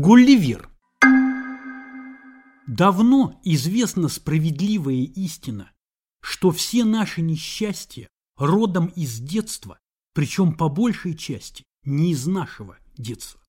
Гулливер. Давно известна справедливая истина, что все наши несчастья родом из детства, причем по большей части не из нашего детства.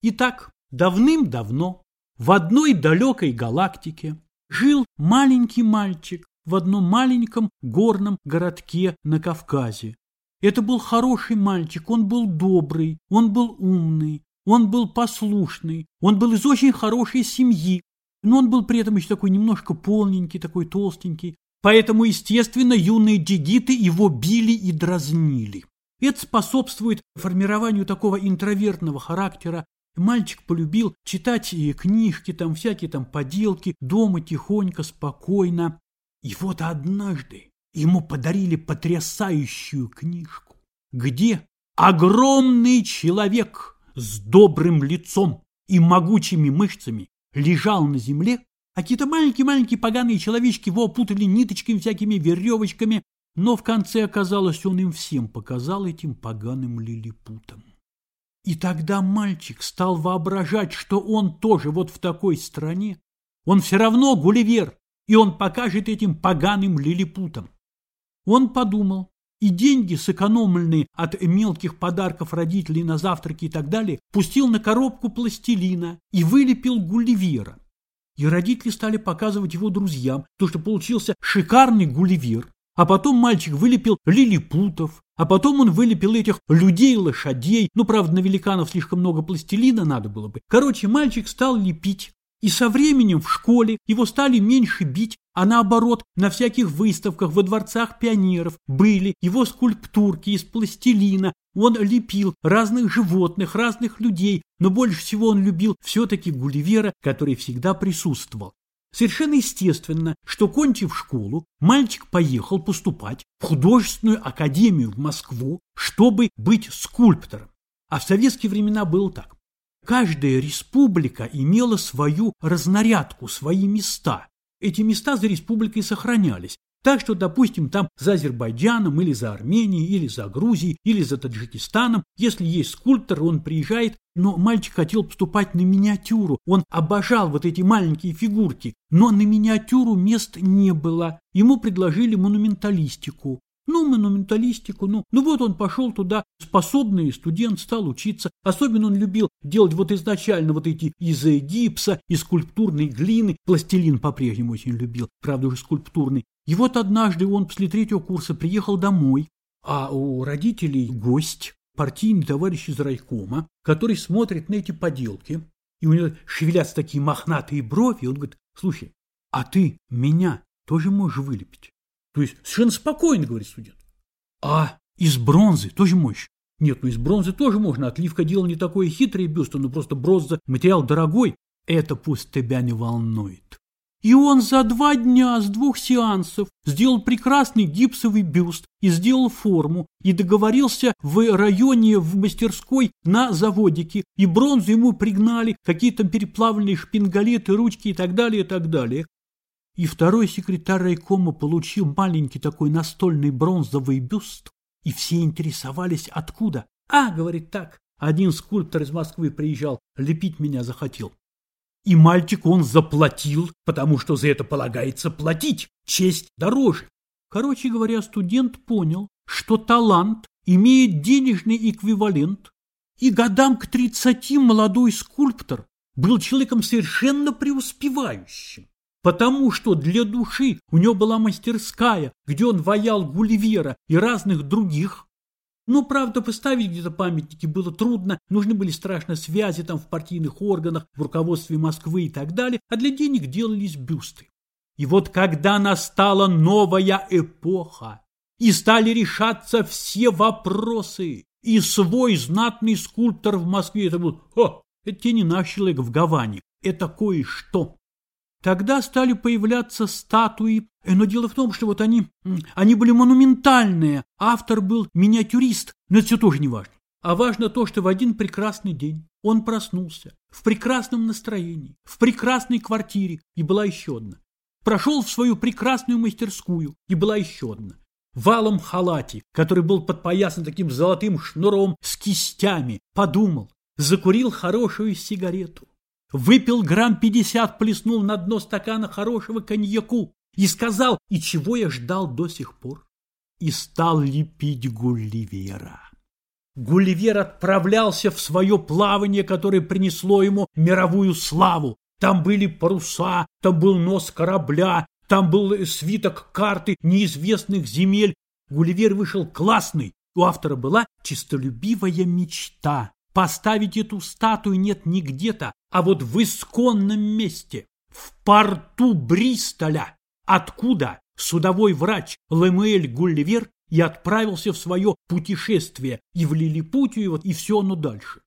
Итак, давным-давно в одной далекой галактике жил маленький мальчик в одном маленьком горном городке на Кавказе. Это был хороший мальчик, он был добрый, он был умный, он был послушный, он был из очень хорошей семьи, но он был при этом еще такой немножко полненький, такой толстенький. Поэтому, естественно, юные джигиты его били и дразнили. Это способствует формированию такого интровертного характера. Мальчик полюбил читать книжки, там всякие там поделки, дома тихонько, спокойно. И вот однажды ему подарили потрясающую книжку, где огромный человек – с добрым лицом и могучими мышцами лежал на земле, а какие-то маленькие-маленькие поганые человечки его опутали ниточками, всякими веревочками, но в конце оказалось, он им всем показал этим поганым лилипутам. И тогда мальчик стал воображать, что он тоже вот в такой стране. Он все равно Гулливер, и он покажет этим поганым лилипутам. Он подумал, и деньги, сэкономленные от мелких подарков родителей на завтраки и так далее, пустил на коробку пластилина и вылепил Гулливера. И родители стали показывать его друзьям, то, что получился шикарный Гулливер. А потом мальчик вылепил лилипутов, а потом он вылепил этих людей-лошадей. Ну, правда, на великанов слишком много пластилина надо было бы. Короче, мальчик стал лепить и со временем в школе его стали меньше бить, а наоборот, на всяких выставках во дворцах пионеров были его скульптурки из пластилина. Он лепил разных животных, разных людей, но больше всего он любил все-таки Гулливера, который всегда присутствовал. Совершенно естественно, что, кончив школу, мальчик поехал поступать в художественную академию в Москву, чтобы быть скульптором. А в советские времена было так. Каждая республика имела свою разнарядку, свои места. Эти места за республикой сохранялись. Так что, допустим, там за Азербайджаном или за Арменией, или за Грузией, или за Таджикистаном, если есть скульптор, он приезжает, но мальчик хотел поступать на миниатюру, он обожал вот эти маленькие фигурки, но на миниатюру мест не было. Ему предложили монументалистику. Ну, монументалистику, ну, ну вот он пошел туда, способный студент, стал учиться. Особенно он любил делать вот изначально вот эти из гипса, из скульптурной глины. Пластилин по-прежнему очень любил, правда уже скульптурный. И вот однажды он после третьего курса приехал домой, а у родителей гость, партийный товарищ из райкома, который смотрит на эти поделки, и у него шевелятся такие мохнатые брови, и он говорит, слушай, а ты меня тоже можешь вылепить? То есть совершенно спокойно, говорит студент. А из бронзы тоже мощь. Нет, ну из бронзы тоже можно. Отливка дело не такое хитрое бюста, но просто бронза материал дорогой. Это пусть тебя не волнует. И он за два дня с двух сеансов сделал прекрасный гипсовый бюст и сделал форму, и договорился в районе в мастерской на заводике, и бронзу ему пригнали, какие-то переплавленные шпингалеты, ручки и так далее, и так далее. И второй секретарь райкома получил маленький такой настольный бронзовый бюст, и все интересовались, откуда. А, говорит так, один скульптор из Москвы приезжал, лепить меня захотел. И мальчик он заплатил, потому что за это полагается платить, честь дороже. Короче говоря, студент понял, что талант имеет денежный эквивалент, и годам к тридцати молодой скульптор был человеком совершенно преуспевающим потому что для души у него была мастерская, где он ваял Гулливера и разных других. Ну, правда, поставить где-то памятники было трудно, нужны были страшно связи там в партийных органах, в руководстве Москвы и так далее, а для денег делались бюсты. И вот когда настала новая эпоха, и стали решаться все вопросы, и свой знатный скульптор в Москве, это был, о, это не наш человек в Гаване, это кое-что. Тогда стали появляться статуи, но дело в том, что вот они, они были монументальные, автор был миниатюрист, но это все тоже не важно. А важно то, что в один прекрасный день он проснулся в прекрасном настроении, в прекрасной квартире, и была еще одна. Прошел в свою прекрасную мастерскую, и была еще одна. Валом халате, который был подпоясан таким золотым шнуром с кистями, подумал, закурил хорошую сигарету выпил грамм пятьдесят, плеснул на дно стакана хорошего коньяку и сказал, и чего я ждал до сих пор, и стал лепить Гулливера. Гулливер отправлялся в свое плавание, которое принесло ему мировую славу. Там были паруса, там был нос корабля, там был свиток карты неизвестных земель. Гулливер вышел классный. У автора была чистолюбивая мечта. Поставить эту статую нет не где-то, а вот в исконном месте, в порту Бристоля, откуда судовой врач Лемуэль Гулливер и отправился в свое путешествие и в Лилипутию, и все оно дальше.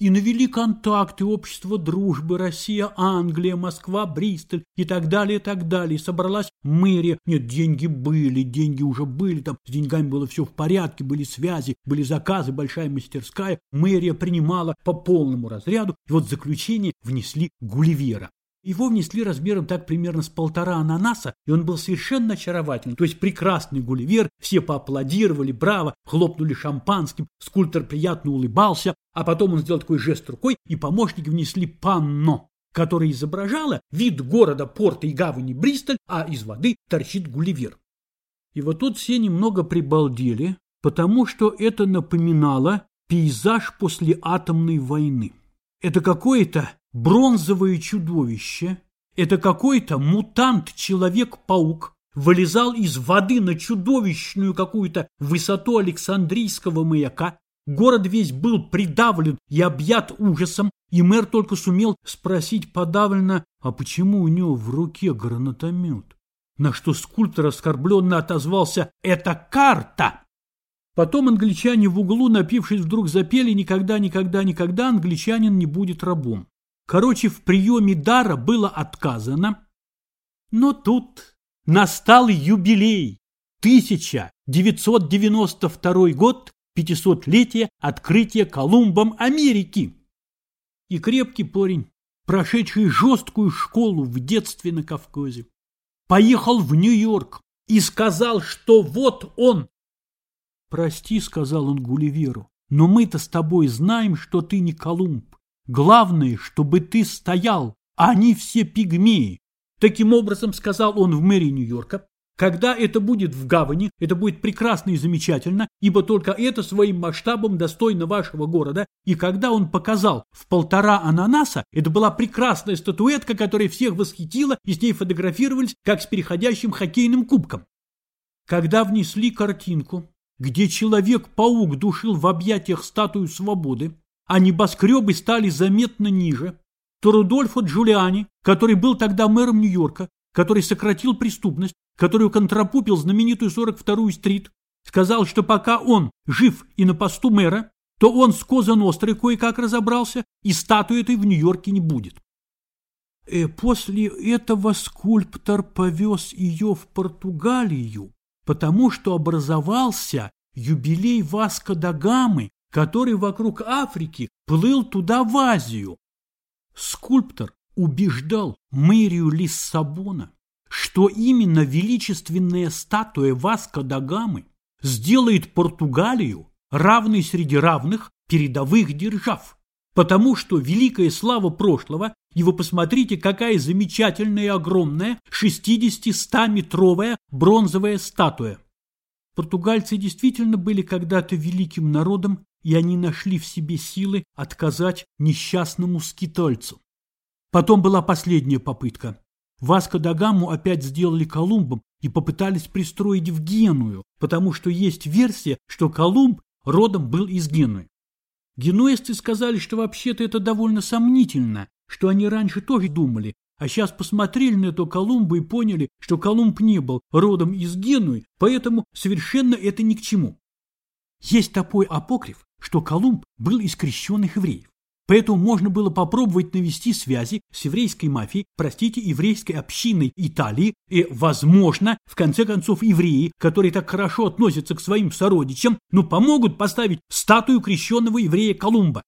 И навели контакты общества дружбы Россия, Англия, Москва, Бристоль и так далее, и так далее. И собралась мэрия. Нет, деньги были, деньги уже были, там с деньгами было все в порядке, были связи, были заказы, большая мастерская. Мэрия принимала по полному разряду. И вот заключение внесли Гулливера. Его внесли размером так примерно с полтора ананаса, и он был совершенно очаровательный, то есть прекрасный гулливер, все поаплодировали, браво, хлопнули шампанским, скульптор приятно улыбался, а потом он сделал такой жест рукой, и помощники внесли панно, которое изображало вид города, порта и гавани Бристоль, а из воды торчит гулливер. И вот тут все немного прибалдели, потому что это напоминало пейзаж после атомной войны. Это какое-то бронзовое чудовище, это какой-то мутант-человек-паук, вылезал из воды на чудовищную какую-то высоту Александрийского маяка. Город весь был придавлен и объят ужасом, и мэр только сумел спросить подавленно, а почему у него в руке гранатомет? На что скульптор оскорбленно отозвался «Это карта!» Потом англичане в углу, напившись, вдруг запели «Никогда, никогда, никогда англичанин не будет рабом». Короче, в приеме дара было отказано. Но тут настал юбилей. 1992 год, 500-летие открытия Колумбом Америки. И крепкий парень, прошедший жесткую школу в детстве на Кавказе, поехал в Нью-Йорк и сказал, что вот он. «Прости», — сказал он Гулливеру, — «но мы-то с тобой знаем, что ты не Колумб. Главное, чтобы ты стоял, а они все пигмеи. Таким образом, сказал он в мэрии Нью-Йорка, когда это будет в гавани, это будет прекрасно и замечательно, ибо только это своим масштабом достойно вашего города. И когда он показал в полтора ананаса, это была прекрасная статуэтка, которая всех восхитила, и с ней фотографировались, как с переходящим хоккейным кубком. Когда внесли картинку, где человек-паук душил в объятиях статую свободы, а небоскребы стали заметно ниже, то Рудольфо Джулиани, который был тогда мэром Нью-Йорка, который сократил преступность, который контрапупил знаменитую 42-ю стрит, сказал, что пока он жив и на посту мэра, то он с Коза Нострой кое-как разобрался, и статуи этой в Нью-Йорке не будет. И э, после этого скульптор повез ее в Португалию, потому что образовался юбилей Васко да Гамы, который вокруг Африки плыл туда в Азию. Скульптор убеждал мэрию Лиссабона, что именно величественная статуя Васко да Гамы сделает Португалию равной среди равных передовых держав. Потому что великая слава прошлого, и вы посмотрите, какая замечательная и огромная 60-100 метровая бронзовая статуя. Португальцы действительно были когда-то великим народом и они нашли в себе силы отказать несчастному скитальцу. Потом была последняя попытка. Васко да Гамму опять сделали Колумбом и попытались пристроить в Геную, потому что есть версия, что Колумб родом был из Генуи. Генуэзцы сказали, что вообще-то это довольно сомнительно, что они раньше тоже думали, а сейчас посмотрели на эту Колумбу и поняли, что Колумб не был родом из Генуи, поэтому совершенно это ни к чему. Есть такой апокриф, что Колумб был из крещенных евреев. Поэтому можно было попробовать навести связи с еврейской мафией, простите, еврейской общиной Италии, и, возможно, в конце концов, евреи, которые так хорошо относятся к своим сородичам, ну, помогут поставить статую крещенного еврея Колумба.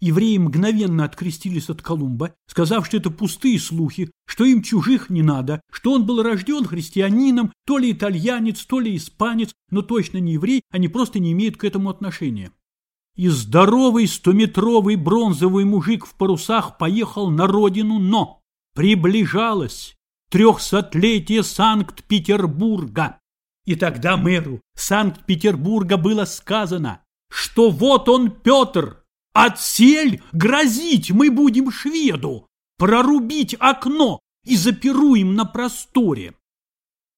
Евреи мгновенно открестились от Колумба, сказав, что это пустые слухи, что им чужих не надо, что он был рожден христианином, то ли итальянец, то ли испанец, но точно не еврей, они просто не имеют к этому отношения. И здоровый стометровый бронзовый мужик в парусах поехал на родину, но приближалось трехсотлетие Санкт-Петербурга. И тогда мэру Санкт-Петербурга было сказано, что вот он, Петр, отсель грозить мы будем шведу, прорубить окно и запируем на просторе.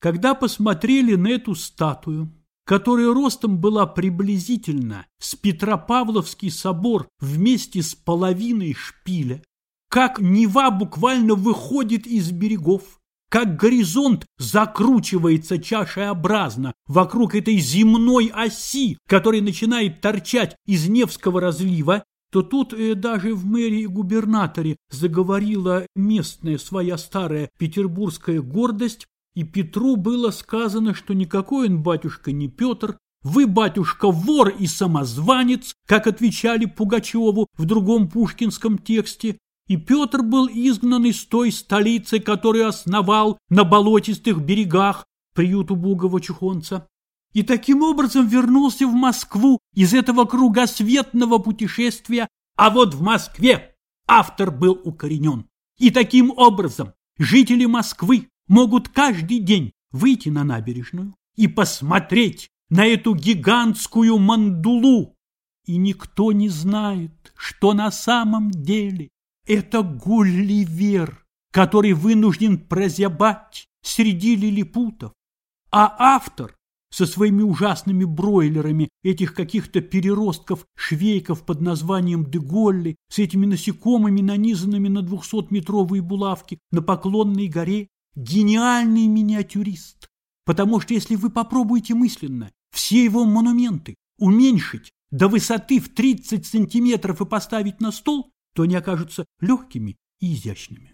Когда посмотрели на эту статую, которая ростом была приблизительно с Петропавловский собор вместе с половиной шпиля, как Нева буквально выходит из берегов, как горизонт закручивается чашеобразно вокруг этой земной оси, которая начинает торчать из Невского разлива, то тут э, даже в мэрии и губернаторе заговорила местная своя старая петербургская гордость, и Петру было сказано, что никакой он батюшка не Петр, вы, батюшка, вор и самозванец, как отвечали Пугачеву в другом пушкинском тексте, и Петр был изгнан из той столицы, которую основал на болотистых берегах приют убогого чухонца. И таким образом вернулся в Москву из этого кругосветного путешествия, а вот в Москве автор был укоренен. И таким образом жители Москвы могут каждый день выйти на набережную и посмотреть на эту гигантскую мандулу. И никто не знает, что на самом деле это Гулливер, который вынужден прозябать среди лилипутов. А автор со своими ужасными бройлерами этих каких-то переростков-швейков под названием Деголли, с этими насекомыми, нанизанными на двухсотметровые булавки на Поклонной горе, гениальный миниатюрист. Потому что если вы попробуете мысленно все его монументы уменьшить до высоты в 30 сантиметров и поставить на стол, то они окажутся легкими и изящными.